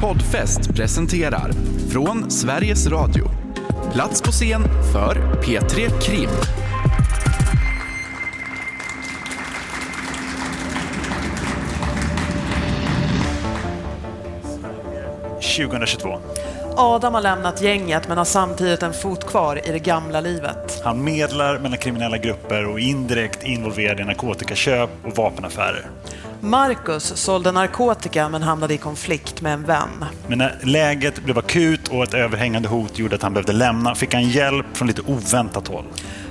Poddfest presenterar Från Sveriges Radio. Plats på scen för P3 Krim. –2022. Adam har lämnat gänget men har samtidigt en fot kvar i det gamla livet. Han medlar mellan kriminella grupper och indirekt involverad i narkotikaköp och vapenaffärer. Marcus sålde narkotika men hamnade i konflikt med en vän. Men när läget blev akut och ett överhängande hot gjorde att han behövde lämna fick han hjälp från lite oväntat håll.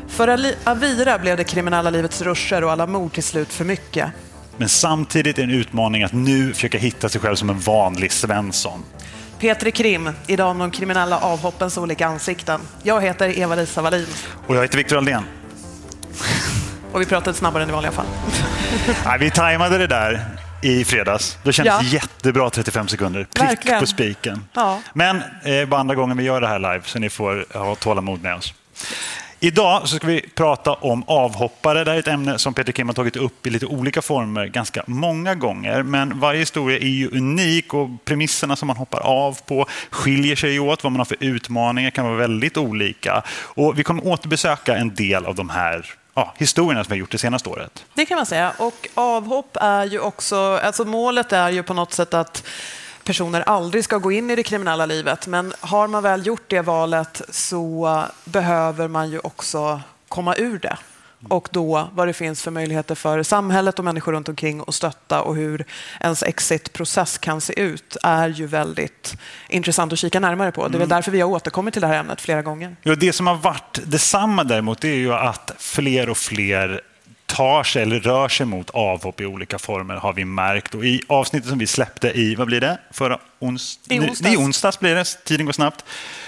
För Avira blev det kriminella livets ruscher och alla mord till slut för mycket. Men samtidigt är det en utmaning att nu försöka hitta sig själv som en vanlig Svensson. Petri Krim, idag om de kriminella avhoppens olika ansikten. Jag heter Eva-Lisa Wallin Och jag heter Viktor Aldén. och vi pratade snabbare än i vanliga fall. Nej, vi tajmade det där i fredags. Det kändes Ja. jättebra 35 sekunder. Prick Verkligen. på spiken. Ja. Men eh, bara andra gången vi gör det här live, så ni får ha tålamod med oss. Idag så ska vi prata om avhoppare. Det här är ett ämne som Peter Kim har tagit upp i lite olika former ganska många gånger. Men varje historia är ju unik och premisserna som man hoppar av på skiljer sig åt. Vad man har för utmaningar kan vara väldigt olika. Och vi kommer återbesöka en del av de här ja, historierna som vi har gjort det senaste året. Det kan man säga. Och avhopp är ju också, alltså målet är ju på något sätt att personer aldrig ska gå in i det kriminella livet. Men har man väl gjort det valet så behöver man ju också komma ur det. Och då vad det finns för möjligheter för samhället och människor runt omkring att stötta och hur ens exitprocess kan se ut är ju väldigt intressant att kika närmare på. Det är väl därför vi har återkommit till det här ämnet flera gånger. Ja, det som har varit detsamma däremot är ju att fler och fler tar sig eller rör sig mot avhopp i olika former har vi märkt. Och I avsnittet som vi släppte i, vad blir det? Förra ons I onsdags. I onsdags blir det, tiden går snabbt.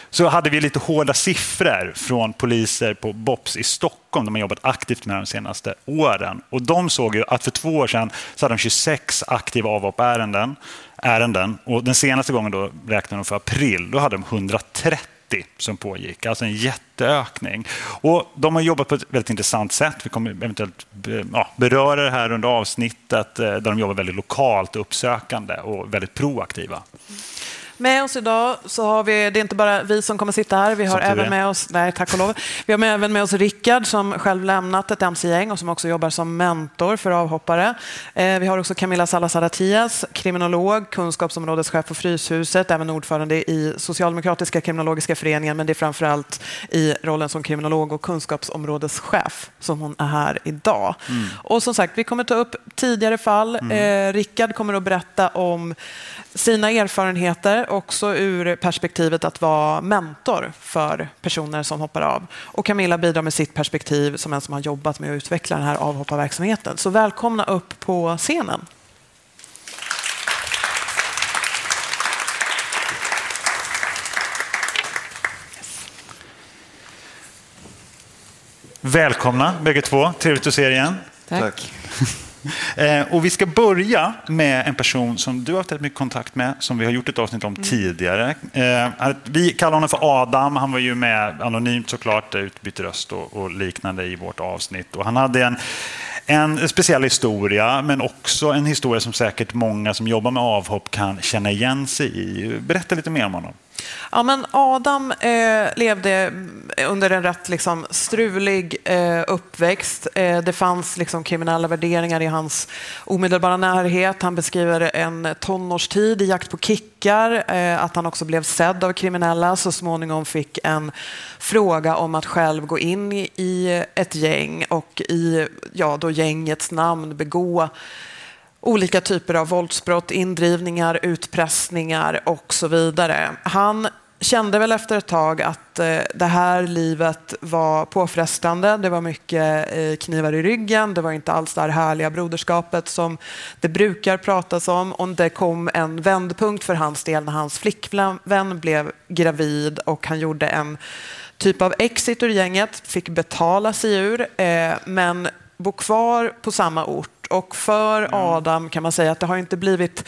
Så hade vi lite hårda siffror från poliser på BOPS i Stockholm. De har jobbat aktivt med de senaste åren. Och de såg ju att för två år sedan så hade de 26 aktiva avhoppärenden. Ärenden. Och den senaste gången då räknade de för april. Då hade de 130 som pågick, alltså en jätteökning. Och de har jobbat på ett väldigt intressant sätt. Vi kommer eventuellt beröra det här under avsnittet eh, där de jobbar väldigt lokalt uppsökande och väldigt proaktiva. Med oss idag så har vi, det är inte bara vi som kommer sitta här, vi har även med oss, nej tack och lov, vi har även med oss Rickard som själv lämnat ett MC-gäng och som också jobbar som mentor för avhoppare. Eh, vi har också Camilla Salazar Attias, kriminolog, kunskapsområdeschef på Fryshuset, även ordförande i Socialdemokratiska kriminologiska föreningen, men det är framförallt i rollen som kriminolog och kunskapsområdeschef som hon är här idag. Och som sagt, vi kommer ta upp tidigare fall. Eh, Rickard kommer att berätta om sina erfarenheter, också ur perspektivet att vara mentor för personer som hoppar av. Och Camilla bidrar med sitt perspektiv som en som har jobbat med att utveckla den här avhopparverksamheten. Så välkomna upp på scenen. Välkomna bägge två, trevligt att se er igen. Tack. Eh, och vi ska börja med en person som du har haft rätt mycket kontakt med, som vi har gjort ett avsnitt om tidigare. Eh, vi kallar honom för Adam. Han var ju med anonymt såklart, utbytte röst och, och liknande i vårt avsnitt. Och han hade en, en speciell historia, men också en historia som säkert många som jobbar med avhopp kan känna igen sig i. Berätta lite mer om honom. Ja, men Adam eh, levde under en rätt liksom, strulig eh, uppväxt. Eh, det fanns liksom, kriminella värderingar i hans omedelbara närhet. Han beskriver en tonårstid i jakt på kickar, eh, att han också blev sedd av kriminella. Så småningom fick en fråga om att själv gå in i, i ett gäng och i ja, då gängets namn begå olika typer av våldsbrott, indrivningar, utpressningar och så vidare. Han kände väl efter ett tag att eh, det här livet var påfrestande. Det var mycket eh, knivar i ryggen. Det var inte alls det här härliga broderskapet som det brukar pratas om. Och det kom en vändpunkt för hans del när hans flickvän blev gravid och han gjorde en typ av exit ur gänget, fick betala sig ur, eh, men bo kvar på samma ort. Och för Adam kan man säga att det har inte blivit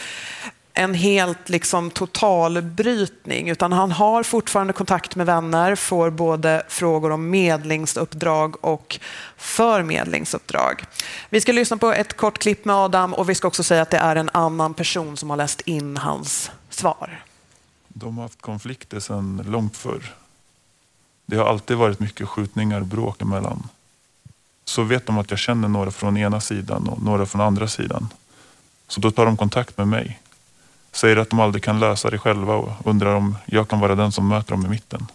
en helt liksom totalbrytning, utan han har fortfarande kontakt med vänner, får både frågor om medlingsuppdrag och förmedlingsuppdrag. Vi ska lyssna på ett kort klipp med Adam och vi ska också säga att det är en annan person som har läst in hans svar. De har haft konflikter sedan långt förr. Det har alltid varit mycket skjutningar och bråk emellan. Så vet de att jag känner några från ena sidan och några från andra sidan. Så då tar de kontakt med mig. Säger att de aldrig kan lösa det själva och undrar om jag kan vara den som möter dem i mitten.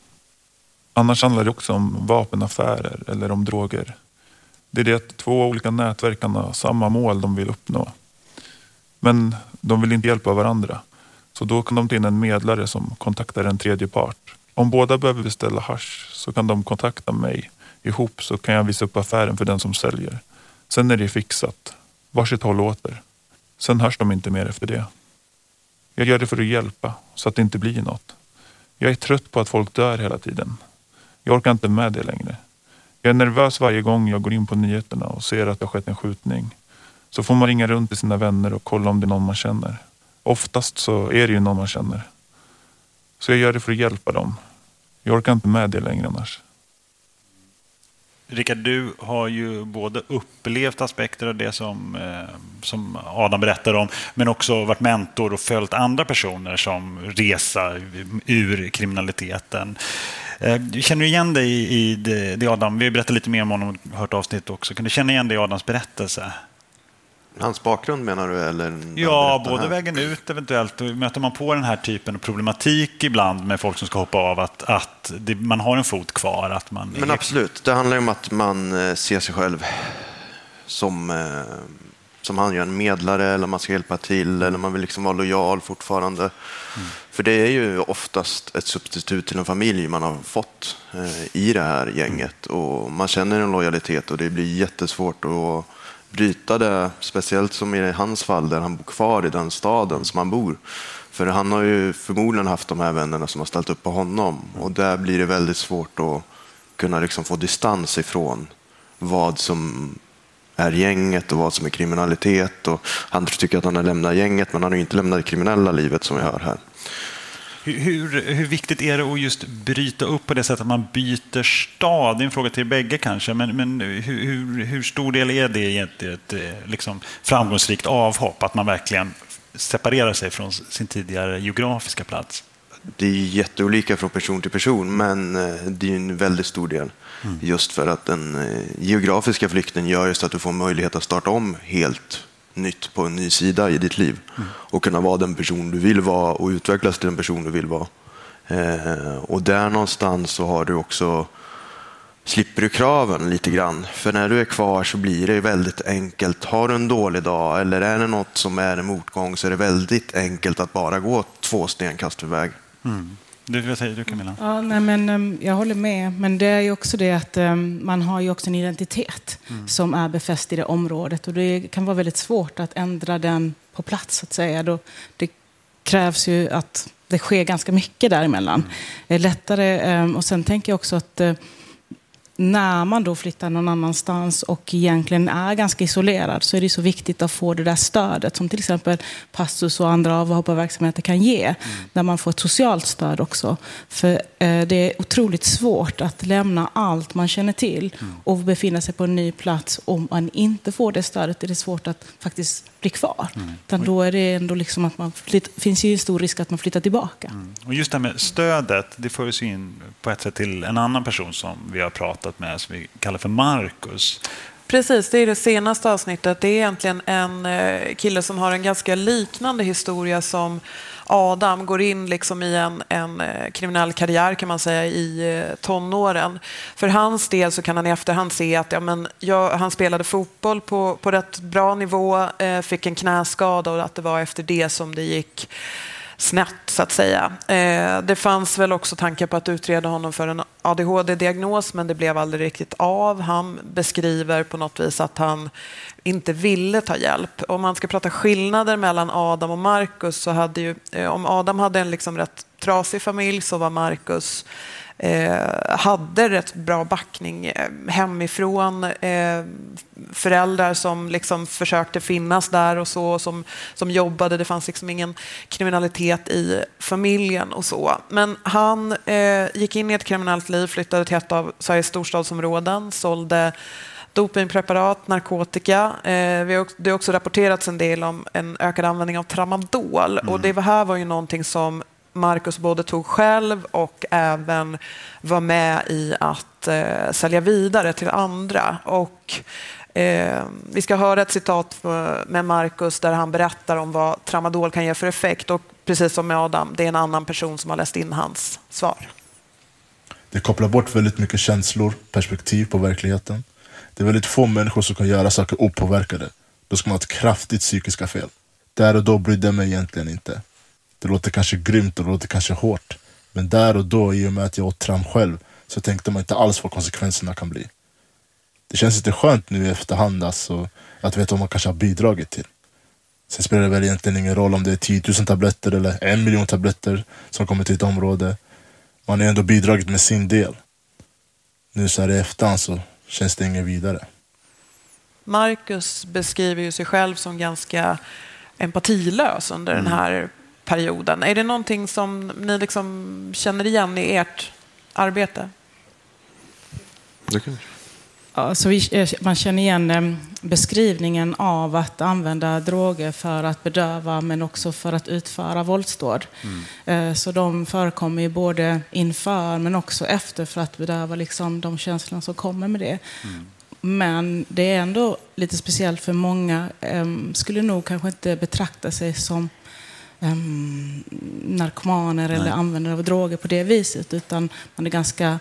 Annars handlar det också om vapenaffärer eller om droger. Det är det att två olika nätverk kan ha samma mål de vill uppnå. Men de vill inte hjälpa varandra. Så då kan de ta in en medlare som kontaktar en tredje part. Om båda behöver beställa hash så kan de kontakta mig. Ihop så kan jag visa upp affären för den som säljer. Sen är det fixat. Varsitt håll åter. Sen hörs de inte mer efter det. Jag gör det för att hjälpa, så att det inte blir något. Jag är trött på att folk dör hela tiden. Jag orkar inte med det längre. Jag är nervös varje gång jag går in på nyheterna och ser att det har skett en skjutning. Så får man ringa runt till sina vänner och kolla om det är någon man känner. Oftast så är det ju någon man känner. Så jag gör det för att hjälpa dem. Jag orkar inte med det längre annars. Rickard, du har ju både upplevt aspekter av det som, eh, som Adam berättar om, men också varit mentor och följt andra personer som resa ur kriminaliteten. Eh, känner du igen dig i det, det Adam, vi har berättat lite mer om honom, och hört avsnitt också. Kan du känna igen dig i Adams berättelse? Hans bakgrund menar du? Eller ja, både vägen ut eventuellt. Möter man på den här typen av problematik ibland med folk som ska hoppa av, att, att det, man har en fot kvar? Att man Men absolut, det handlar om att man eh, ser sig själv som, eh, som han gör, en medlare eller man ska hjälpa till eller man vill liksom vara lojal fortfarande. Mm. För det är ju oftast ett substitut till en familj man har fått eh, i det här gänget och man känner en lojalitet och det blir jättesvårt att bryta det, speciellt som i hans fall där han bor kvar i den staden som han bor. För han har ju förmodligen haft de här vännerna som har ställt upp på honom och där blir det väldigt svårt att kunna liksom få distans ifrån vad som är gänget och vad som är kriminalitet. Och han tycker att han har lämnat gänget men han har inte lämnat det kriminella livet som vi hör här. Hur, hur viktigt är det att just bryta upp på det sättet att man byter stad? Det är en fråga till bägge kanske, men, men hur, hur, hur stor del är det i ett, ett liksom framgångsrikt avhopp? Att man verkligen separerar sig från sin tidigare geografiska plats? Det är jätteolika från person till person, men eh, det är en väldigt stor del. Mm. Just för att den eh, geografiska flykten gör just att du får möjlighet att starta om helt nytt på en ny sida i ditt liv mm. och kunna vara den person du vill vara och utvecklas till den person du vill vara. Eh, och där någonstans så har du också slipper du kraven lite grann. För när du är kvar så blir det väldigt enkelt. Har du en dålig dag eller är det något som är en motgång så är det väldigt enkelt att bara gå två stenkast iväg. Mm. Du, vad säger du Camilla? Ja, nej, men, um, jag håller med. Men det är ju också det att um, man har ju också en identitet mm. som är befäst i det området. Och det kan vara väldigt svårt att ändra den på plats, så att säga. Då, det krävs ju att det sker ganska mycket däremellan. Mm. Det är lättare. Um, och sen tänker jag också att uh, när man då flyttar någon annanstans och egentligen är ganska isolerad så är det så viktigt att få det där stödet som till exempel Passus och andra avhopparverksamheter kan ge. Mm. Där man får ett socialt stöd också. För eh, det är otroligt svårt att lämna allt man känner till mm. och befinna sig på en ny plats om man inte får det stödet. är det svårt att faktiskt bli kvar. Mm. Utan då är det ändå liksom att man flytt, finns ju en stor risk att man flyttar tillbaka. Mm. Och just det här med stödet, det för oss in på ett sätt till en annan person som vi har pratat med, som vi kallar för Marcus. Precis, det är det senaste avsnittet. Det är egentligen en eh, kille som har en ganska liknande historia som Adam går in liksom i en, en eh, kriminell karriär kan man säga i eh, tonåren. För hans del så kan han i efterhand se att ja, men jag, han spelade fotboll på, på rätt bra nivå, eh, fick en knäskada och att det var efter det som det gick snett så att säga. Eh, det fanns väl också tankar på att utreda honom för en ADHD-diagnos men det blev aldrig riktigt av. Han beskriver på något vis att han inte ville ta hjälp. Om man ska prata skillnader mellan Adam och Marcus så hade ju, eh, om Adam hade en liksom rätt trasig familj så var Marcus hade rätt bra backning eh, hemifrån. Eh, föräldrar som liksom försökte finnas där och så, som, som jobbade. Det fanns liksom ingen kriminalitet i familjen och så. Men han eh, gick in i ett kriminellt liv, flyttade till ett av Sveriges storstadsområden, sålde dopingpreparat, narkotika. Eh, det har också rapporterats en del om en ökad användning av tramadol. Och det här var ju någonting som Marcus både tog själv och även var med i att eh, sälja vidare till andra. Och, eh, vi ska höra ett citat med Marcus där han berättar om vad tramadol kan ge för effekt. Och precis som med Adam, det är en annan person som har läst in hans svar. Det kopplar bort väldigt mycket känslor, perspektiv på verkligheten. Det är väldigt få människor som kan göra saker opåverkade. Då ska man ha ett kraftigt psykiska fel. Där och då brydde jag mig egentligen inte. Det låter kanske grymt och det låter kanske hårt. Men där och då, i och med att jag åt tram själv, så tänkte man inte alls vad konsekvenserna kan bli. Det känns lite skönt nu i efterhand alltså, att veta vad man kanske har bidragit till. Sen spelar det väl egentligen ingen roll om det är 10 000 tabletter eller en miljon tabletter som kommer till ett område. Man har ändå bidragit med sin del. Nu så här i efterhand så känns det inget vidare. Marcus beskriver ju sig själv som ganska empatilös under den här perioden. Är det någonting som ni liksom känner igen i ert arbete? Ja, så vi, eh, man känner igen eh, beskrivningen av att använda droger för att bedöva men också för att utföra våldsdåd. Eh, Så de förekommer ju både inför men också efter för att bedöva liksom de känslor som kommer med det. Men det är ändå lite speciellt för många skulle nog kanske inte betrakta sig som em, narkomaner eller användare av droger på det viset utan man är ganska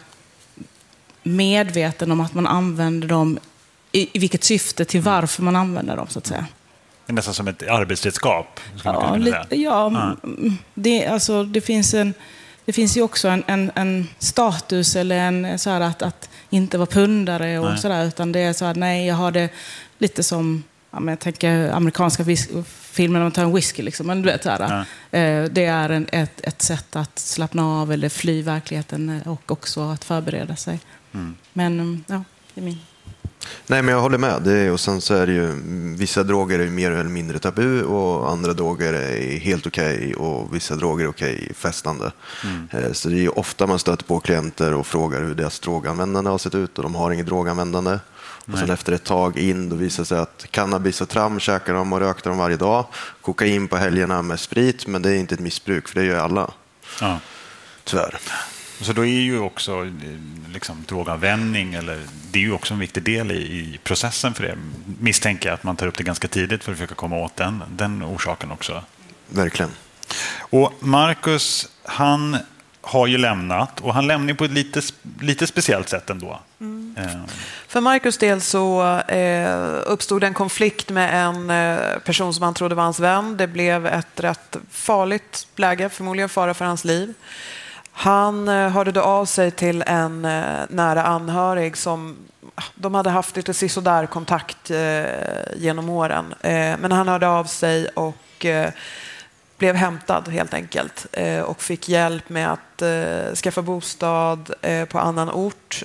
medveten om att man använder dem i, i vilket syfte till varför man använder dem så att säga. Det är nästan som ett arbetsredskap. Ja, lite, ja mm, det, alltså, det, finns en, det finns ju också en, en, en status eller en så att, att inte vara pundare och Nej. sådär utan det är så här, nej jag har det lite som Ja, men jag tänker amerikanska filmer när man tar en whisky. Liksom. Men du vet, så här, eh, det är en, ett, ett sätt att slappna av eller fly verkligheten eh, och också att förbereda sig. Men mm, ja, det är min. Nej, men jag håller med. Det är, och sen så är det ju, vissa droger är mer eller mindre tabu och andra droger är helt okej och vissa droger är okej festande. Eh, Så det är ju ofta man stöter på klienter och frågar hur deras droganvändande har sett ut och de har inget droganvändande. Och sen efter ett tag in då visar det sig att cannabis och tram käkar de och rökte de varje dag. Kokain på helgerna med sprit, men det är inte ett missbruk för det gör alla. Ja. Tyvärr. Så då är ju också eh, liksom, droganvändning, eller, det är ju också en viktig del i, i processen för det. Misstänker jag att man tar upp det ganska tidigt för att försöka komma åt den, den orsaken också. Verkligen. Och Marcus, han har ju lämnat och han lämnar på ett lite, lite speciellt sätt ändå. Eh, För Marcus del så eh, uppstod en konflikt med en eh, person som han trodde var hans vän. Det blev ett rätt farligt läge, förmodligen fara för hans liv. Han eh, hörde då av sig till en eh, nära anhörig som de hade haft lite sisådär kontakt genom åren. Men han hörde av sig och blev hämtad helt enkelt eh, och fick hjälp med att eh, skaffa bostad eh, på annan ort.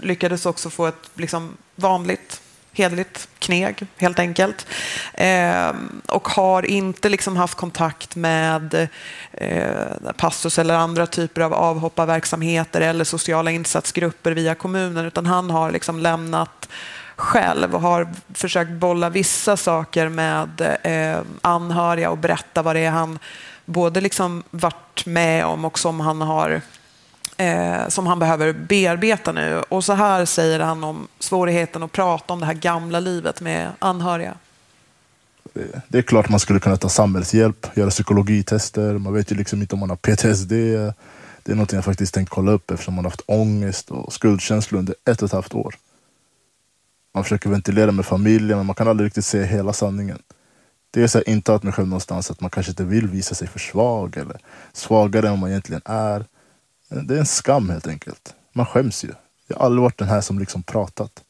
Lyckades också få ett liksom, vanligt, hederligt kneg helt enkelt. Eh, och har inte liksom, haft kontakt med eh, eller andra typer av avhopparverksamheter eller sociala insatsgrupper via kommunen utan han har liksom lämnat själv och har försökt bolla vissa saker med eh, anhöriga och berätta vad det är han både liksom varit med om och som han har eh, som han behöver bearbeta nu. Och så här säger han om svårigheten att prata om det här gamla livet med anhöriga. Det- är klart man skulle kunna ta samhällshjälp, göra psykologitester. Man vet ju liksom inte om man har PTSD. Det är något jag faktiskt tänkt kolla upp eftersom man har haft ångest och skuldkänslor under ett och ett halvt år. Man försöker ventilera med familjen men man kan aldrig riktigt se hela sanningen. Det är så här att mig själv någonstans att man kanske inte vill visa sig för svag eller svagare än man egentligen är. Det är en skam helt enkelt. Man skäms ju. Jag har aldrig varit den här som liksom pratat.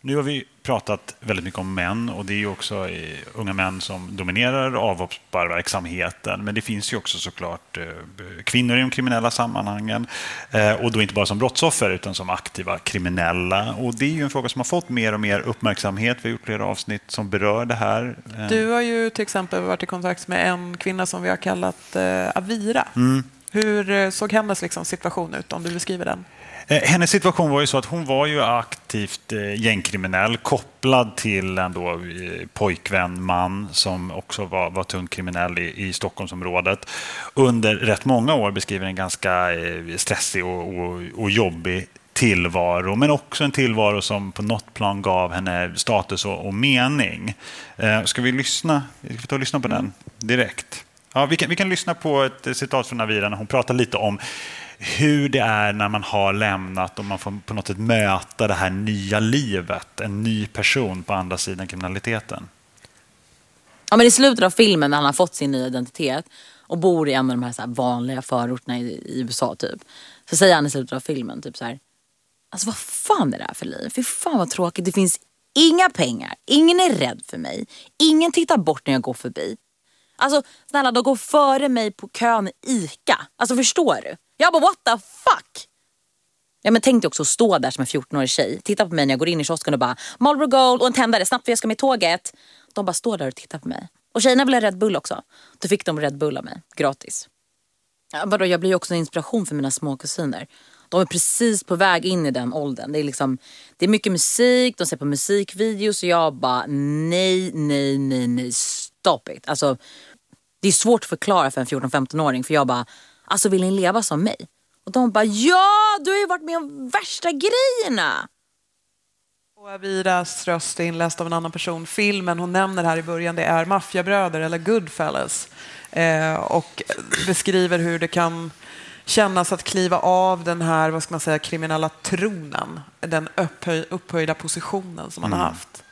Nu har vi pratat väldigt mycket om män och det är ju också unga män som dominerar avhopparverksamheten. Men det finns ju också såklart eh, kvinnor i de kriminella sammanhangen. Eh, och då inte bara som brottsoffer utan som aktiva kriminella. Och det är ju en fråga som har fått mer och mer uppmärksamhet. Vi har gjort flera avsnitt som berör det här. Eh, Du har ju till exempel varit i kontakt med en kvinna som vi har kallat Avira. Mm, Hur såg hennes liksom, situation ut om du beskriver den? Eh, hennes situation var ju så att hon var ju aktivt eh, gängkriminell kopplad till en då pojkvän, man som också var, var tungt kriminell i, i Stockholmsområdet. Under rätt många år beskriver en ganska stressig och, och, och jobbig tillvaro, men också en tillvaro som på något plan gav henne status och, och mening. Eh, ska vi lyssna? Ska vi ta och lyssna på den direkt? Ja, vi, kan, vi kan lyssna på ett citat från Navira när hon pratar lite om hur det är när man har lämnat och man får på något sätt möta det här nya livet, en ny person på andra sidan kriminaliteten. Ja, men I slutet av filmen när han har fått sin nya identitet och bor i en av de här, så här vanliga förorterna i, i, USA typ. Så säger han i slutet av filmen typ så här. Alltså vad fan är det här för liv? Fy fan vad tråkigt. Det finns inga pengar. Ingen är rädd för mig. Ingen tittar bort när jag går förbi. Alltså snälla, de går före mig på kön i ICA. Alltså förstår du? Jag bara what the fuck? Ja, men tänk dig också att stå där som en 14-årig tjej. Titta på mig när jag går in i kiosken och bara Marlboro Gold och en tändare snabbt för jag ska med tåget. De bara står där och tittar på mig. Och tjejerna vill ha Red Bull också. Då fick de Red Bull av mig, gratis. Ja, vadå, jag blir ju också en inspiration för mina små kusiner. De är precis på väg in i den åldern. Det är, liksom, det är mycket musik, de ser på musikvideos och jag bara nej, nej, nej, nej, stop it. Alltså, det är svårt att förklara för en 14-15-åring för jag bara, alltså vill ni leva som mig? Och de bara, ja du har ju varit med om värsta grejerna. Och Aviras röst är inläst av en annan person. Filmen hon nämner här i början det är Maffiabröder eller Goodfellas. Eh, och beskriver hur det kan kännas att kliva av den här vad ska man säga, kriminella tronen, den upphöj, upphöjda positionen som man mm. har haft.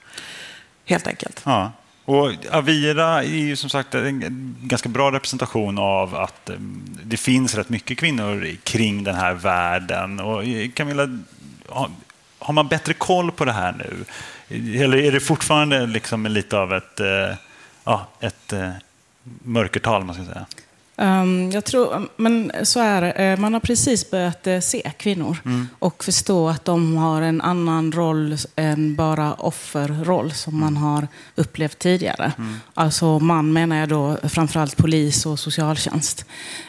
Helt enkelt. Ja. Och Avira är ju som sagt en ganska bra representation av att eh, det finns rätt mycket kvinnor kring den här världen. Och eh, Camilla, har man bättre koll på det här nu? Eller är det fortfarande liksom lite av ett, eh, ja, ett mörkertal? Man ska säga? Um, jag tror, men så är. Eh, man har precis börjat eh, se kvinnor mm. och förstå att de har en annan roll än bara offerroll som man har upplevt tidigare. Mm. Alltså man menar jag då framförallt polis och socialtjänst.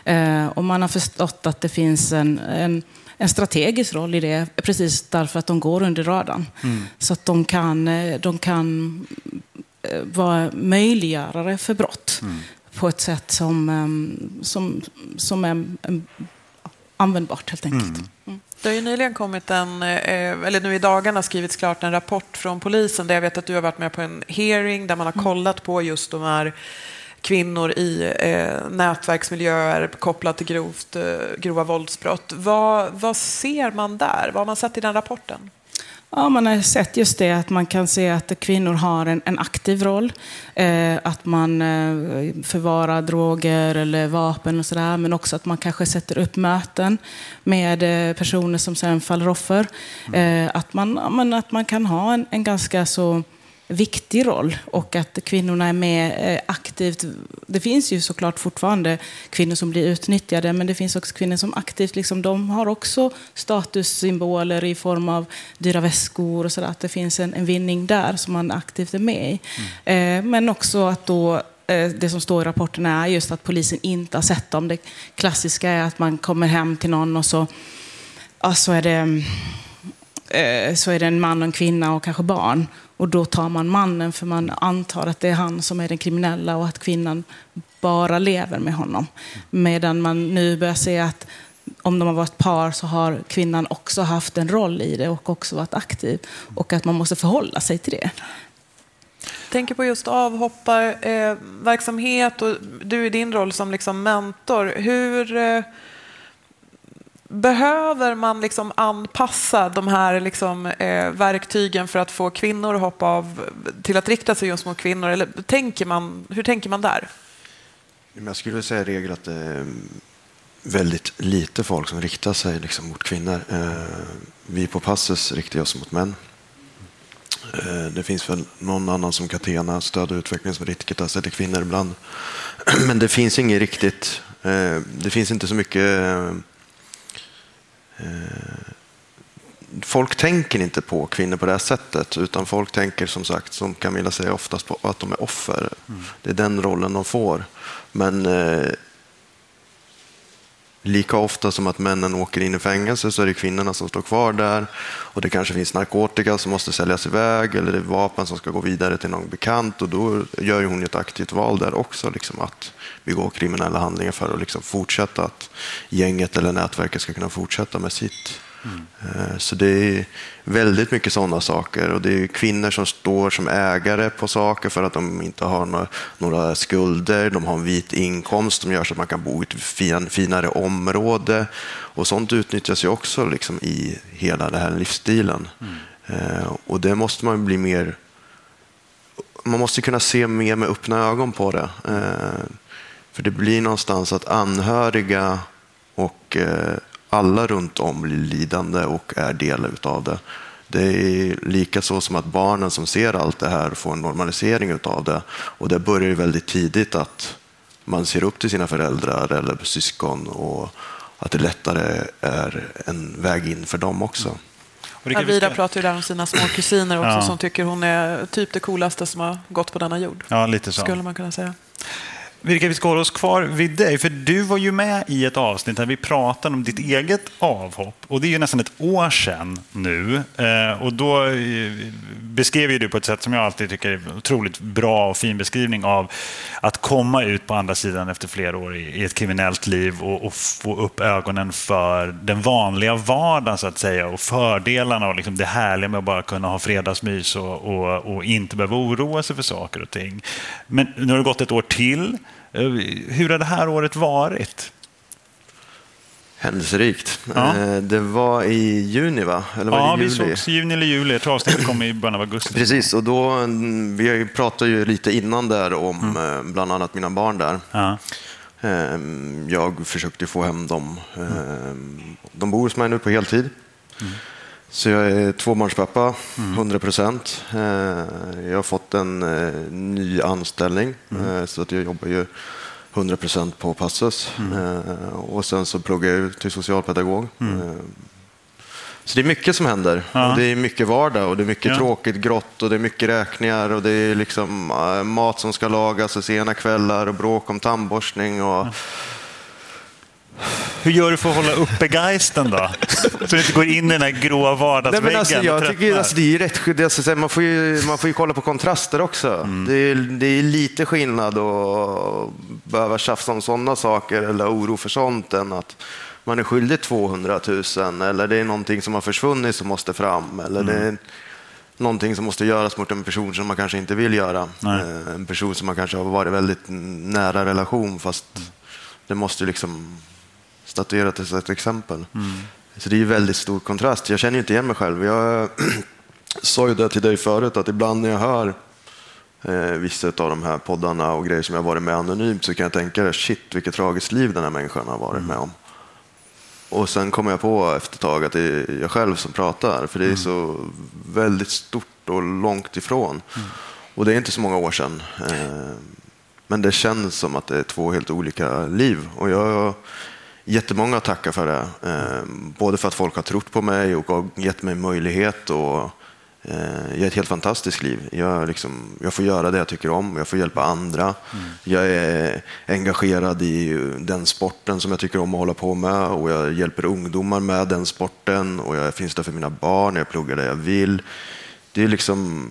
Uh, och man har förstått att det finns en, en en strategisk roll i det, precis därför att de går under radarn. Mm. Så att de kan, de kan vara möjliggörare för brott. Mm på ett sätt som, ehm, som, som är användbart helt enkelt. Mm. Mm. Det har ju nyligen kommit en, eh, eller nu i dagarna skrivits klart en rapport från polisen där jag vet att du har varit med på en hearing där man har mm. kollat på just de här kvinnor i eh, nätverksmiljöer kopplat till grovt, eh, grova våldsbrott. Vad, vad ser man där? Vad har man sett i den rapporten? Ja, man har sett just det att man kan se att kvinnor har en, en aktiv roll. Eh, att man eh, förvarar droger eller vapen och sådär. Men också att man kanske sätter upp möten med eh, personer som sen faller offer. Eh, att, man, att man kan ha en, en ganska så viktig roll och att kvinnorna är med eh, aktivt. Det finns ju såklart fortfarande kvinnor som blir utnyttjade, men det finns också kvinnor som aktivt, liksom, de har också statussymboler i form av dyra väskor och sådär, att det finns en, en vinning där som man aktivt är med i. Mm. Eh, men också att då eh, det som står i rapporten är just att polisen inte har sett dem. Det klassiska är att man kommer hem till någon och så, ja, så, är, det, så är det en man och en kvinna och kanske barn. Och då tar man mannen för man antar att det är han som är den kriminella och att kvinnan bara lever med honom. Medan man nu börjar se att om de har varit par så har kvinnan också haft en roll i det och också varit aktiv. Och att man måste förhålla sig till det. Jag tänker på just avhopparverksamhet eh, och du i din roll som liksom mentor. Hur eh, Behöver man liksom anpassa de här liksom, eh, verktygen för att få kvinnor att hoppa av till att rikta sig just mot kvinnor? Eller tänker man, hur tänker man där? Jag skulle säga i regel att det är väldigt lite folk som riktar sig liksom mot kvinnor. Eh, vi på Passus riktar oss mot män. Eh, det finns väl någon annan som Catena, stöd och utveckling, som riktar sig till kvinnor ibland. Men det finns inget riktigt, eh, det finns inte så mycket Eh, folk tänker inte på kvinnor på det här sättet, utan folk tänker som sagt, som Camilla säger, oftast på att de är offer. Mm. Det är den rollen de får. Men eh, lika ofta som att männen åker in i fängelse så är det kvinnorna som står kvar där. Och det kanske finns narkotika som måste säljas iväg eller det är vapen som ska gå vidare till någon bekant. Och då gör hon ett aktivt val där också, liksom, att begå kriminella handlingar för att liksom fortsätta att gänget eller nätverket ska kunna fortsätta med sitt. Eh, Så det är väldigt mycket sådana saker och det är kvinnor som står som ägare på saker för att de inte har några, skulder, de har en vit inkomst som gör så att man kan bo i ett fin, finare område och sånt utnyttjas ju också liksom i hela den här livsstilen. Eh, Och det måste man bli mer man måste kunna se mer med öppna ögon på det. För det blir någonstans att anhöriga och eh, alla runt om blir lidande och är del utav det. Det är lika så som att barnen som ser allt det här får en normalisering utav det. Och det börjar ju väldigt tidigt att man ser upp till sina föräldrar eller syskon och att det lättare är en väg in för dem också. Ska- pratar ju där om sina små kusiner också Ja. som tycker hon är typ det coolaste som har gått på denna jord. Ja, lite så. Skulle man kunna säga. Vilka vi ska hålla oss kvar vid dig, för du var ju med i ett avsnitt där vi pratade om ditt eget avhopp. Och det är ju nästan ett år sedan nu. Eh, och då eh, beskrev ju du på ett sätt som jag alltid tycker är otroligt bra och fin beskrivning av att komma ut på andra sidan efter flera år i, ett kriminellt liv och, och få upp ögonen för den vanliga vardagen så att säga och fördelarna och liksom det härliga med att bara kunna ha fredagsmys och, och, och inte behöva oroa sig för saker och ting. Men nu har det gått ett år till. Eh, Hur har det här året varit? Händelserikt. Ja. Eh, Det var i juni, va? Eller var Ja, det i vi juli? sågs i juni eller juli. Jag tror avsnittet kom i början av augusti. Precis, och då, mm, vi har ju lite innan där om Mm. eh, bland annat mina barn där. Ja. Ehm, Jag försökte få hem dem. Ehm, De bor hos mig nu på heltid. Mm. Så jag är tvåbarnspappa, 100 procent. Jag har fått en eh, ny anställning, Mm. eh, så att jag jobbar ju 100 procent på Passus. Mm. Eh, Och sen så pluggar jag till socialpedagog. Ehm, Så det är mycket som händer. Ja. Och det är mycket vardag och det är mycket Ja. tråkigt grått och det är mycket räkningar och det är liksom eh, mat som ska lagas och sena kvällar och bråk om tandborstning. Och... Hur gör du för att hålla uppe geisten då? Så du inte går in i den här gråa Nej, vardagsväggen men alltså, jag tycker alltså, det är rätt det är alltså, man, får ju, man får ju kolla på kontraster också. Mm. Det, är, det är lite skillnad att behöva tjafsa om sådana saker eller oro för sånt än att man är skyldig 200 000 eller det är någonting som har försvunnit som måste fram eller det Mm. är någonting som måste göras mot en person som man kanske inte vill göra. Nej. Eh, En person som man kanske har varit väldigt nära relation fast Mm. det måste liksom statuera till ett exempel. Mm. Så det är väldigt stor kontrast. Jag känner inte igen mig själv. Jag sa ju det till dig förut att ibland när jag hör eh, vissa av de här poddarna och grejer som jag varit med anonymt så kan jag tänka shit vilket tragiskt liv den här människan har varit med om. Och sen kommer jag på efter ett tag att det är jag själv som pratar, för det är så väldigt stort och långt ifrån. Och det är inte så många år sedan. Eh, Men det känns som att det är två helt olika liv. Och jag jättemånga att tacka för det. Eh, Både för att folk har trott på mig och har gett mig möjlighet. Och, eh, jag har ett helt fantastiskt liv. Jag, liksom, jag får göra det jag tycker om, jag får hjälpa andra. Jag är engagerad i den sporten som jag tycker om att hålla på med och jag hjälper ungdomar med den sporten och jag finns där för mina barn, jag pluggar där jag vill. Det är liksom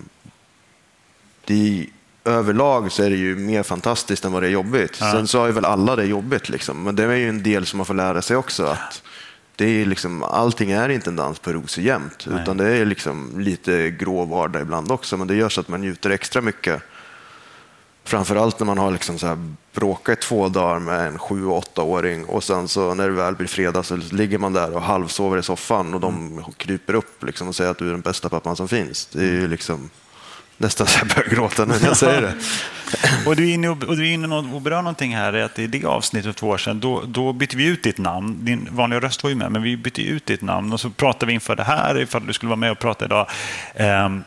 det är, överlag så är det ju mer fantastiskt än vad det är jobbigt. Sen så har ju väl alla det jobbigt, liksom. men det är ju en del som man får lära sig också. att det är liksom, Allting är inte en dans på rosor jämt, utan det är liksom lite grå vardag ibland också, men det gör så att man njuter extra mycket. Framförallt när man har liksom så här bråkat i två dagar med en sju och åttaåring och sen så när det väl blir fredag så ligger man där och halvsover i soffan och de kryper upp liksom och säger att du är den bästa pappan som finns. Det är ju liksom nästan så jag börjar gråta när jag säger det. Och du är inne och, och, du är inne och och berör någonting här, är att i det avsnittet för två år sedan, då, då bytte vi ut ditt namn. Din vanliga röst var ju med, men vi bytte ut ditt namn och så pratade vi inför det här, ifall du skulle vara med och prata idag. Ehm,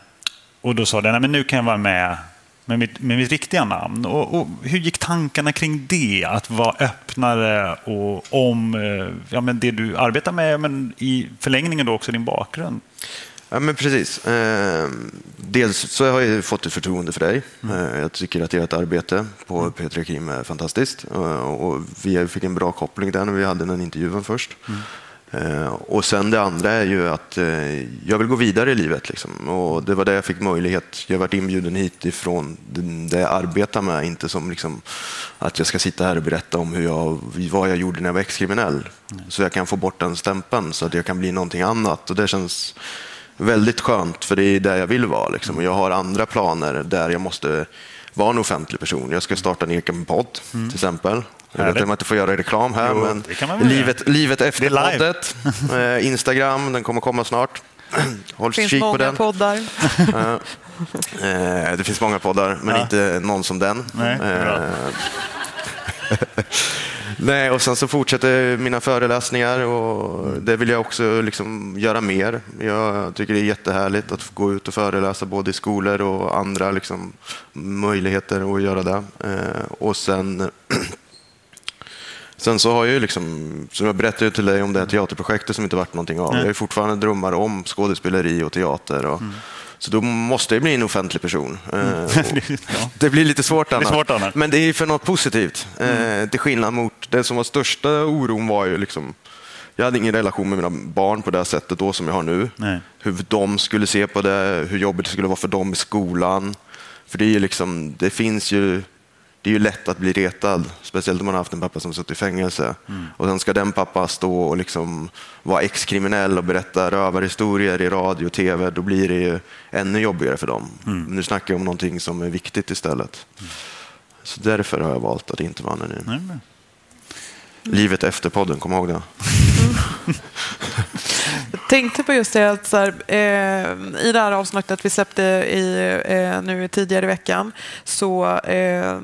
och då sa du, nej men nu kan jag vara med med mitt, med mitt riktiga namn. Och, och hur gick tankarna kring det? Att vara öppnare och om eh, ja, men det du arbetar med, men i förlängningen då också din bakgrund? Ja, men precis. Eh, dels så har jag fått ett förtroende för dig. Eh, jag tycker att ert arbete på P3 Krim är fantastiskt. Eh, och vi fick en bra koppling där när vi hade den intervjun först. Eh, och sen det andra är ju att eh, jag vill gå vidare i livet. Liksom. Och det var det jag fick möjlighet. Jag varit inbjuden hit ifrån det- det jag arbetar med, inte som liksom, att jag ska sitta här och berätta om hur jag, vad jag gjorde när jag var ex-kriminell. Så jag kan få bort den stämpeln så att jag kan bli någonting annat. Och det känns väldigt skönt, för det är där jag vill vara. Liksom. Och jag har andra planer där jag måste vara en offentlig person. Jag ska starta en egen podd, till exempel. Jag vet att man inte får göra reklam här, Jo, men livet, livet efter poddet. Eh, Instagram, den kommer komma snart. Håll Det finns kik på många den. poddar. Eh, det finns många poddar, men Ja. inte någon som den. Nej, det är bra. Eh, Nej, och sen så fortsätter mina föreläsningar och det vill jag också liksom göra mer. Jag tycker det är jättehärligt att gå ut och föreläsa både i skolor och andra liksom möjligheter att göra det. Eh, Och sen Sen så har jag ju liksom, som jag berättade till dig om det här teaterprojektet som inte varit någonting av. Jag har fortfarande drömmar om skådespeleri och teater. Och, Så då måste jag bli en offentlig person. Och Det blir lite svårt annars. svårt annars. Men det är för något positivt. Eh, till skillnad mot det som var största oron var ju liksom jag hade ingen relation med mina barn på det sättet då som jag har nu. Nej. Hur de skulle se på det, hur jobbigt det skulle vara för dem i skolan. För det är ju liksom, det finns ju, det är ju lätt att bli retad, speciellt om man har haft en pappa som suttit i fängelse. Och sen ska den pappa stå och liksom vara ex-kriminell och berätta rövarhistorier i radio och tv, då blir det ju ännu jobbigare för dem. Men nu snackar jag om någonting som är viktigt istället. Så därför har jag valt att inte vara anonym. Nej, Livet efter podden, kom ihåg det. Jag tänkte på just det att så här, eh, i det här avsnittet vi släppte i, eh, nu tidigare i veckan så eh,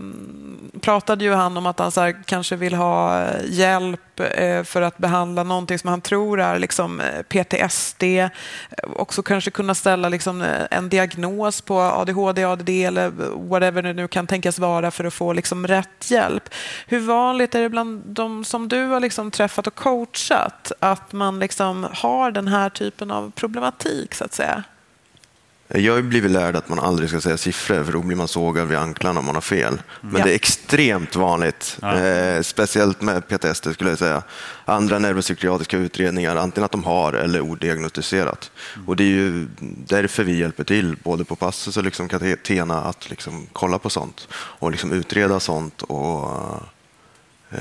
pratade ju han om att han så här, kanske vill ha eh, hjälp eh, för att behandla någonting som han tror är liksom, eh, PTSD. Också kanske kunna ställa liksom, en diagnos på ADHD, ADD eller whatever det nu kan tänkas vara för att få liksom, rätt hjälp. Hur vanligt är det bland de som du har liksom, träffat och coachat att man liksom, har den här typen av problematik så att säga? Jag har blivit lärd att man aldrig ska säga siffror för då blir man sågad vid anklarna om man har fel. Men Ja. det är extremt vanligt, eh, speciellt med PTSD skulle jag säga. Andra neuropsykiatriska utredningar, antingen att de har eller odiagnostiserat. Och det är ju därför vi hjälper till, både på Passus och liksom Catena, att liksom kolla på sånt och liksom utreda sånt. Och, eh,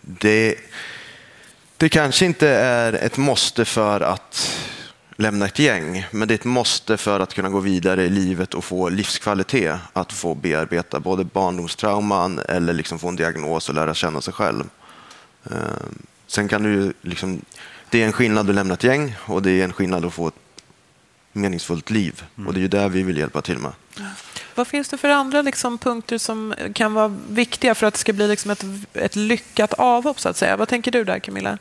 det, det kanske inte är ett måste för att lämna ett gäng, men det är ett måste för att kunna gå vidare i livet och få livskvalitet, att få bearbeta både barndomstrauman eller liksom få en diagnos och lära känna sig själv. Ehm, sen kan du liksom, det är en skillnad att lämna ett gäng och det är en skillnad att få ett meningsfullt liv och det är ju där vi vill hjälpa till med. Vad finns det för andra liksom, punkter som kan vara viktiga för att det ska bli liksom, ett, ett lyckat avhopp? Så att säga? Vad tänker du där, Camilla?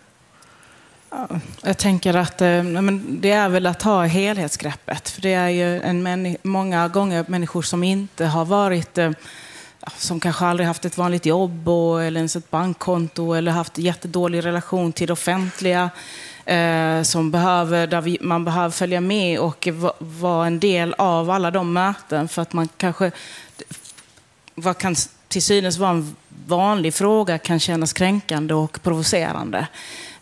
Jag tänker att eh, det är väl att ha helhetsgreppet. För det är ju en många gånger människor som inte har varit eh, som kanske aldrig haft ett vanligt jobb och, eller ens ett bankkonto eller haft jättedålig relation till det offentliga. Eh, som behöver, där man behöver följa med och vara en del av alla de möten för att man kanske vad kan till synes vara en vanlig fråga kan kännas kränkande och provocerande.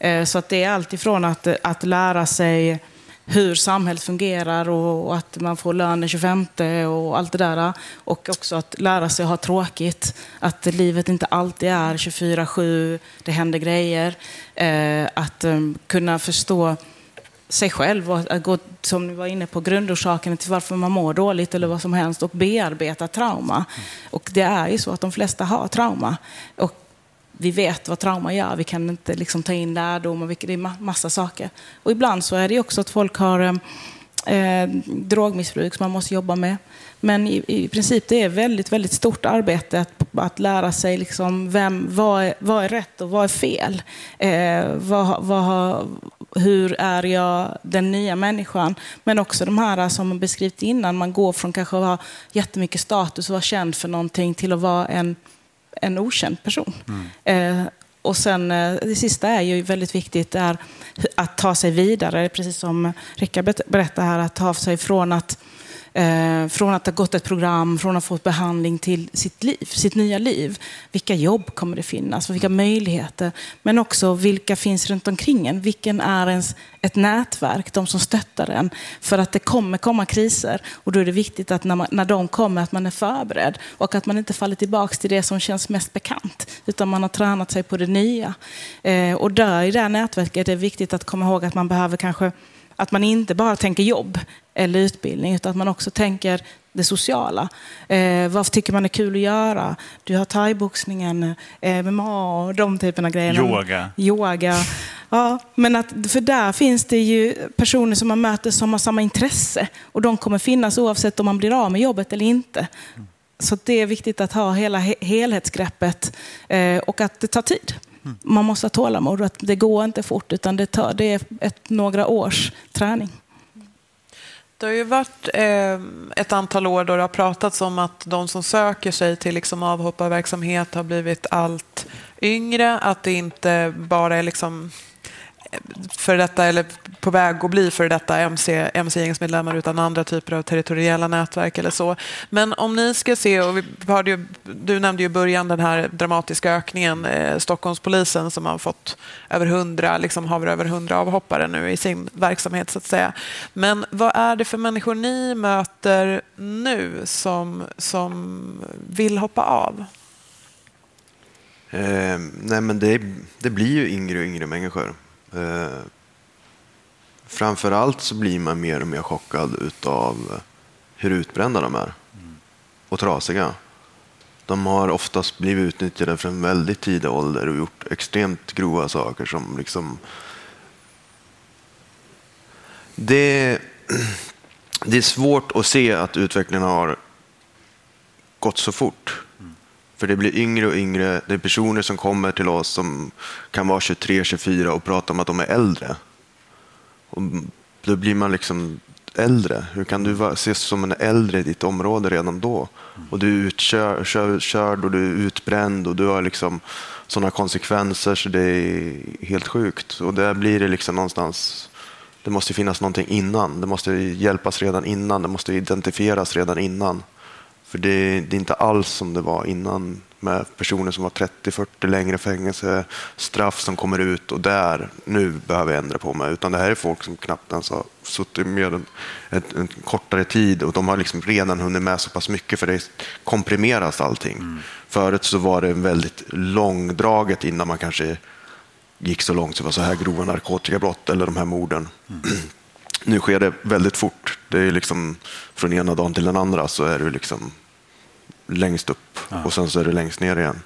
Eh, så att det är alltifrån att, att lära sig hur samhället fungerar och att man får lön den 25 och allt det där. Och också att lära sig att ha tråkigt. Att livet inte alltid är 24-7, det händer grejer. Eh, att eh, kunna förstå sig själv och att gå, som ni var inne på, grundorsaken till varför man mår dåligt eller vad som helst och bearbeta trauma. Och det är ju så att de flesta har trauma. Och vi vet vad trauma gör, vi kan inte liksom ta in lärdomar, det är massa saker. Och ibland så är det också att folk har eh, eh, drogmissbruk som man måste jobba med. Men i, i princip det är väldigt, väldigt stort arbete att, att lära sig liksom vem, vad, är, vad är rätt och vad är fel. Eh, vad, vad, hur är jag den nya människan? Men också de här som man beskrivit innan, man går från kanske att ha jättemycket status och vara känd för någonting till att vara en, en okänd person. Eh, och sen eh, det sista är ju väldigt viktigt är att ta sig vidare, precis som Rickard berättade här, att ta sig från att Eh, från att ha gått ett program, från att ha fått behandling till sitt liv, sitt nya liv. Vilka jobb kommer det finnas? Vilka möjligheter? Men också vilka finns runt omkring en? Vilken är ens ett nätverk, de som stöttar en? För att det kommer komma kriser och då är det viktigt att när, man, när de kommer att man är förberedd och att man inte faller tillbaka till det som känns mest bekant utan man har tränat sig på det nya. Eh, och där i det här nätverket är det viktigt att komma ihåg att man behöver kanske att man inte bara tänker jobb eller utbildning, utan att man också tänker det sociala. Eh, vad tycker man är kul att göra? Du har thaiboxningen, eh, MMA och de typerna av grejer. Yoga. Yoga. Ja, men att, för där finns det ju personer som man möter som har samma intresse. Och de kommer finnas oavsett om man blir av med jobbet eller inte. Så det är viktigt att ha hela he- helhetsgreppet eh, och att det tar tid. Man måste ha tålamod att det går inte fort utan det, tar, det är ett, några års träning. Det har ju varit eh, ett antal år då det har pratats om att de som söker sig till liksom avhopparverksamhet har blivit allt yngre. Att det inte bara är liksom för detta eller på väg att bli för detta MC, MC-gängsmedlemmar utan andra typer av territoriella nätverk eller så. Men om ni ska se, och vi hörde ju, du nämnde ju i början den här dramatiska ökningen, eh, Stockholmspolisen som har fått över 100, liksom har över 100 avhoppare nu i sin verksamhet så att säga. Men vad är det för människor ni möter nu som, som vill hoppa av? Eh, nej, men det, det blir ju yngre och yngre människor. Eh, framför allt så blir man mer och mer chockad utav hur utbrända de är och trasiga. De har oftast blivit utnyttjade från väldigt tidig ålder och gjort extremt grova saker som liksom... Det, det är svårt att se att utvecklingen har gått så fort. För det blir yngre och yngre. Det är personer som kommer till oss som kan vara 23, 24 och prata om att de är äldre. Och då blir man liksom äldre. Hur kan du ses som en äldre i ditt område redan då? Och du är utkörd och du är utbränd och du har liksom sådana konsekvenser så det är helt sjukt. Och där blir det liksom någonstans det måste finnas någonting innan. Det måste hjälpas redan innan. Det måste identifieras redan innan. För det, det är inte alls som det var innan med personer som var 30-40 längre fängelse, straff som kommer ut och där, nu behöver jag ändra på mig. Utan det här är folk som knappt ens har suttit med en, en, en kortare tid och de har liksom redan hunnit med så pass mycket för det komprimeras allting. Förut så var det väldigt långdraget innan man kanske gick så långt det var så här grova narkotikabrott eller de här morden. Nu sker det väldigt fort. Det är liksom från ena dagen till den andra så är du liksom längst upp och sen så är det längst ner igen.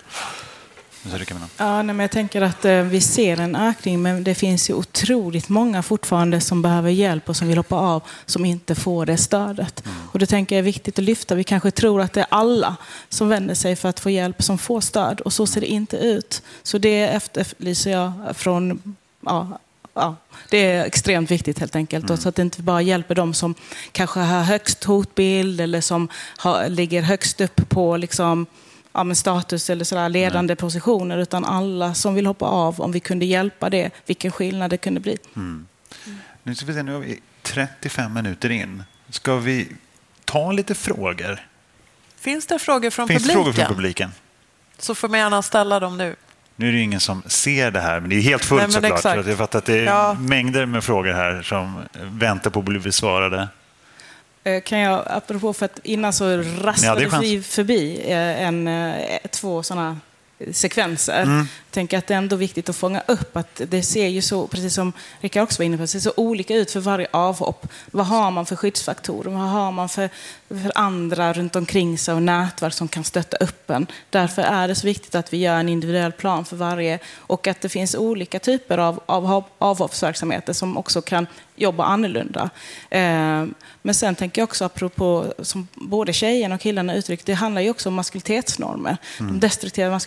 Ja, nej, men jag tänker att eh, vi ser en ökning, men det finns ju otroligt många fortfarande som behöver hjälp och som vill hoppa av, som inte får det stödet. Och det tänker jag är viktigt att lyfta. Vi kanske tror att det är alla som vänder sig för att få hjälp som får stöd, och så ser det inte ut. Så det efterlyser jag från ja, Ja, det är extremt viktigt helt enkelt. Och så att det inte bara hjälper de som kanske har högst hotbild eller som har, ligger högst upp på liksom, ja, men status eller sådär, ledande positioner, utan alla som vill hoppa av, om vi kunde hjälpa det, vilken skillnad det kunde bli. Nu ska vi se, nu har vi 35 minuter in. Ska vi ta lite frågor? Finns det frågor från Finns publiken? frågor från publiken? Så får man gärna ställa dem nu. Nu är det ingen som ser det här, men det är helt fullt Nej, såklart. exakt. Så att jag fattar att det är Ja. mängder med frågor här som väntar på att bli besvarade. Eh, Kan jag, apropå för att innan så Ja, chans. vi förbi eh, en, eh, två sådana sekvenser. Mm. Tänker att det är ändå viktigt att fånga upp att det ser ju så, precis som Rickard också var inne på, det ser så olika ut för varje avhopp. Vad har man för skyddsfaktorer? Vad har man för, för andra runt omkring sig och nätverk som kan stötta upp en? Därför är det så viktigt att vi gör en individuell plan för varje och att det finns olika typer av, av avhoppsverksamheter som också kan jobba annorlunda. Eh, men sen tänker jag också, apropå som både tjejerna och killarna uttryckt, det handlar ju också om maskulinitetsnormer. De destruktiva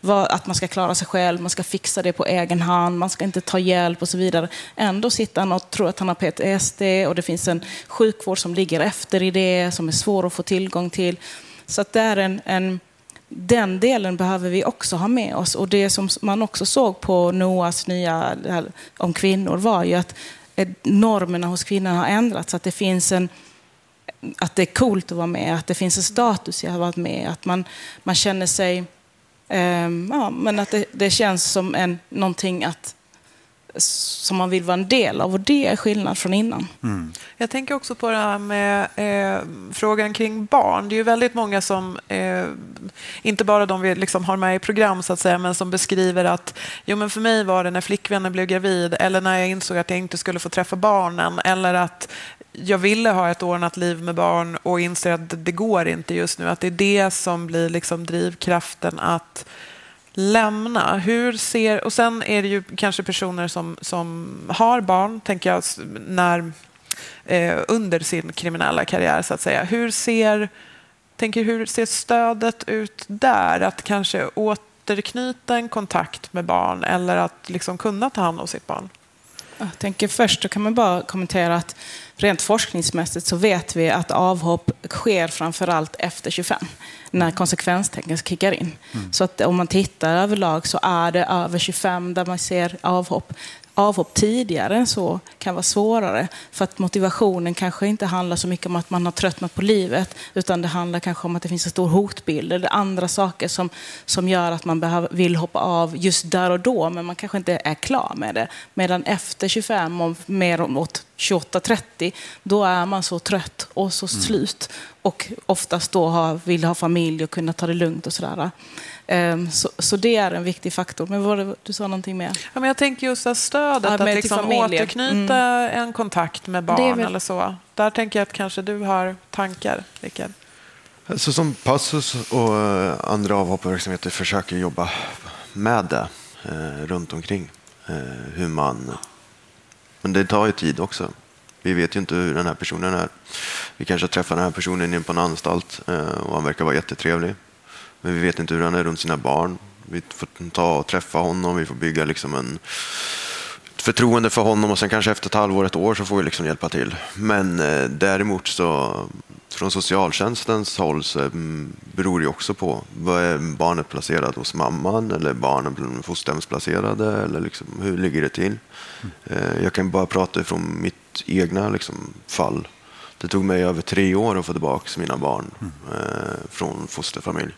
vad, att man man ska klara sig själv, man ska fixa det på egen hand, man ska inte ta hjälp och så vidare. Ändå sitter han och tror att han har PTSD och det finns en sjukvård som ligger efter i det, som är svår att få tillgång till. Så att det är en, en den delen behöver vi också ha med oss. Och det som man också såg på Noas nya om kvinnor var ju att eh, normerna hos kvinnor har ändrats. Att det finns en att det är coolt att vara med, att det finns en status i att vara med, att man, man känner sig... Eh, ja, men att det, det, känns som en, någonting att som man vill vara en del av och det är skillnad från innan. Mm. Jag tänker också på det här med eh, frågan kring barn. Det är ju väldigt många som, eh, inte bara de vi liksom har med i program så att säga, men som beskriver att jo, men för mig var det när flickvännen blev gravid eller när jag insåg att jag inte skulle få träffa barnen eller att jag ville ha ett ordnat liv med barn och inser att det går inte just nu. Att det är det som blir liksom drivkraften att lämna? Hur ser, och sen är det ju kanske personer som, som har barn, tänker jag, när, eh, under sin kriminella karriär, så att säga. Hur ser, tänker, hur ser stödet ut där? Att kanske återknyta en kontakt med barn eller att liksom kunna ta hand om sitt barn? Jag tänker först, då kan man bara kommentera att rent forskningsmässigt så vet vi att avhopp sker framför allt efter 25, när konsekvenstänken kickar in. Mm. Så att om man tittar överlag så är det över 25 där man ser avhopp avhopp tidigare än så kan vara svårare. För att motivationen kanske inte handlar så mycket om att man har tröttnat på livet, utan det handlar kanske om att det finns en stor hotbild eller andra saker som, som gör att man behöver, vill hoppa av just där och då, men man kanske inte är klar med det. Medan efter 25 och mer åt 28-30, då är man så trött och så mm. slut. Och oftast då ha, vill ha familj och kunna ta det lugnt och sådär. Ehm, så, så, det är en viktig faktor. Men var du sa någonting mer? Ja, men jag tänker just det stödet, ja, att liksom återknyta mm. en kontakt med barn väl... eller så. Där tänker jag att kanske du har tankar, Rickard. Alltså som Passus och eh, andra avhopparverksamheter försöker jobba med det eh, runt omkring. Eh, hur man... Men det tar ju tid också. Vi vet ju inte hur den här personen är. Vi kanske träffar den här personen på en anstalt eh, och han verkar vara jättetrevlig. Men vi vet inte hur han är runt sina barn. Vi får ta och träffa honom, vi får bygga liksom en förtroende för honom och sen kanske efter ett halvår, ett år så får vi liksom hjälpa till. Men eh, däremot så från socialtjänstens håll så mm, beror det också på. Vad är barnet placerat hos mamman eller barnen fosterhemsplacerade eller liksom, hur ligger det till? Mm. Jag kan bara prata från mitt egna liksom, fall. Det tog mig över tre år att få tillbaka mina barn mm. eh, från fosterfamilj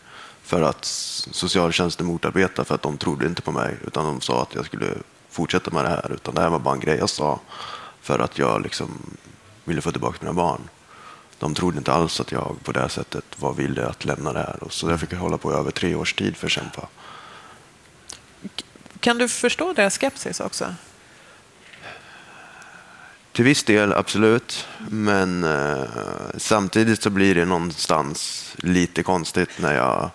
för att socialtjänsten motarbetade för att de trodde inte på mig utan de sa att jag skulle fortsätta med det här. Utan det här var bara en grej jag sa för att jag liksom ville få tillbaka mina barn. De trodde inte alls att jag på det sättet var villig att lämna det här. Så jag fick hålla på i över tre års tid för att kämpa. Kan du förstå deras skepsis också? Till viss del, absolut. Men eh, samtidigt så blir det någonstans lite konstigt när jag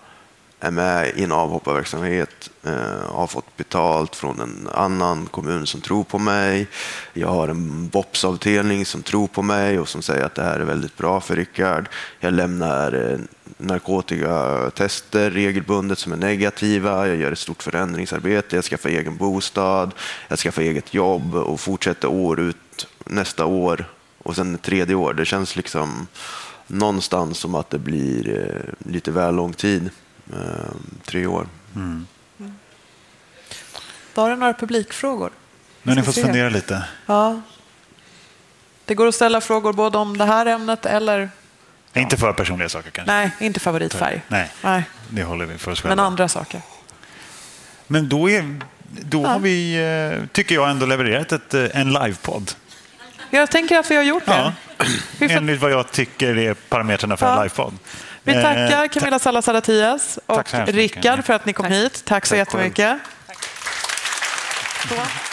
är med i en avhopparverksamhet, eh, har fått betalt från en annan kommun som tror på mig. Jag har en BOPS-avdelning som tror på mig och som säger att det här är väldigt bra för Rickard. Jag lämnar eh, narkotikatester regelbundet som är negativa. Jag gör ett stort förändringsarbete. Jag skaffar egen bostad. Jag skaffar eget jobb och fortsätter år ut nästa år och sen ett tredje år. Det känns liksom någonstans som att det blir eh, lite väl lång tid. Eh, tre år. Mm. Då har du några publikfrågor. Nu har ni fått fundera lite. Ja. Det går att ställa frågor både om det här ämnet eller... Ja. Inte för personliga saker kanske? Nej, inte favoritfärg. Nej, Nej. det håller vi för oss själva. Men andra saker. Men då, är, då ja. har vi, eh, tycker jag, ändå levererat ett, eh, en livepodd. Jag tänker att vi har gjort det. Ja. Enligt vad jag tycker är parametrarna för ja. en livepodd. Vi tackar Camilla Salazar Attias och Rickard för att ni kom Tack. hit. Tack så Tack jättemycket. Tack.